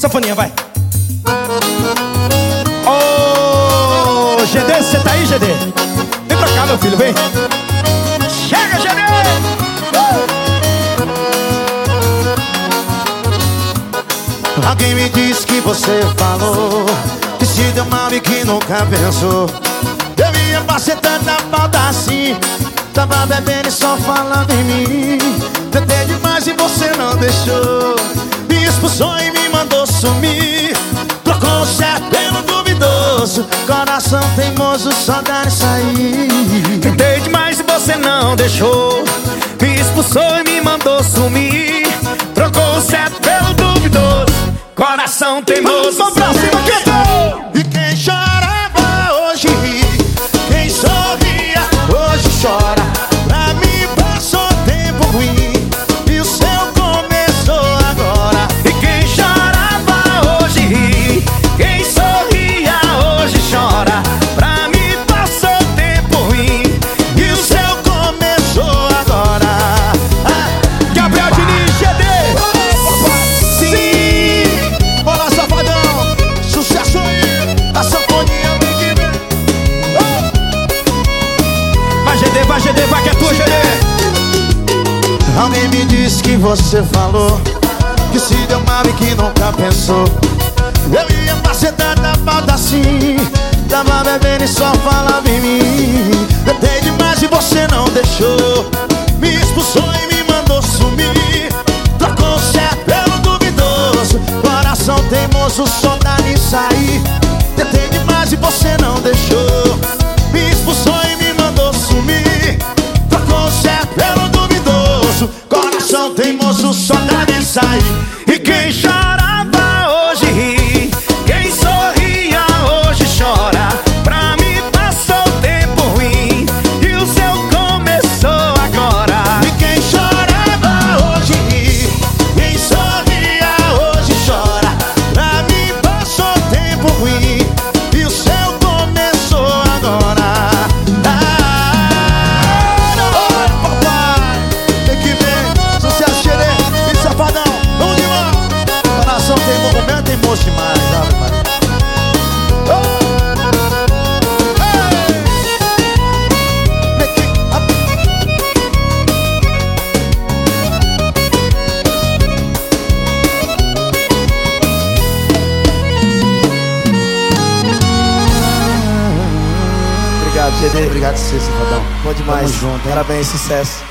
Sanfoninha, vai. Ô, oh, GD, você tá aí, GD? Vem pra cá, meu filho, vem. Chega, GD! Uh! Alguém me disse que você falou Que se deu mal e que nunca pensou Eu ia passar tanta falta assim Tava bebendo e só falando em mim Tentei demais e você não deixou expulsou e me mandou sumir. Trocou o certo pelo duvidoso Coração teimoso só isso aí Tentei demais e você não deixou. Me expulsou e me mandou sumir. Trocou o certo pelo duvidoso Coração teimoso Vamos Vai GD, vai que é tua GD Alguém me disse que você falou Que se deu mal e que nunca pensou. Eu ia fazer tanta falta assim Tava bebendo e só falava em mim. Tentei demais e você não deixou. Me expulsou e me mandou sumir. Trocou o certo pelo duvidoso. Coração teimoso só dá nisso aí Tentei demais e você não deixou Movimento Tem moço demais Ave Maria. Obrigado, GD. Obrigado, você, Safadão. Bom demais. Tamo junto, hein? Parabéns, sucesso.